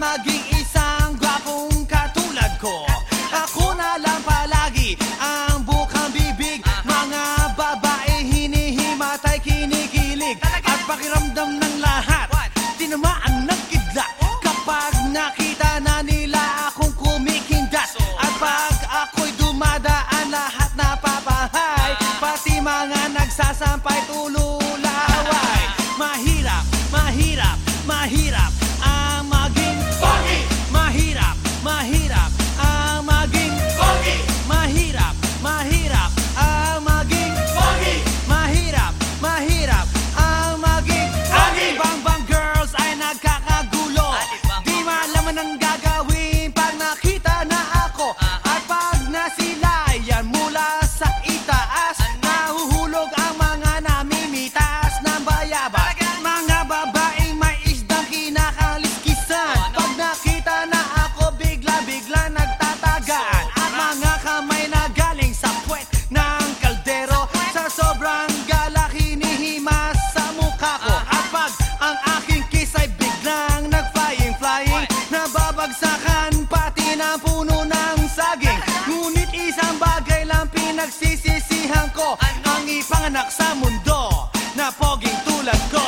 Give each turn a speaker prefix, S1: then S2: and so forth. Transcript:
S1: maging isang gwapong katulad ko. Ako na lang palagi ang bukang bibig. Mga babae hinihimatay kinikilig. At pakiramdam ng lahat Tinamaan ng kidlat. Kapag nakita na nila akong kumikindas At pag ako'y dumadaan lahat napapahay Pati mga nagsasampay tululaway. Mahirap ng puno ng saging. Ngunit isang bagay lang pinagsisisihan ko Ang ipanganak sa mundo na poging tulad ko.